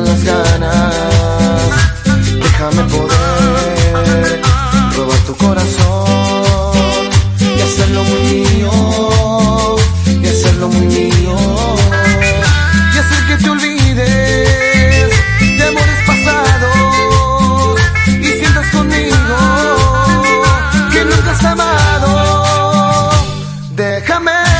las ganas. Déjame poder robar tu corazón y hacerlo muy mío, y hacerlo muy mío, y hacer que te olvides de amores pasados y sientas conmigo que nunca has amado. Déjame.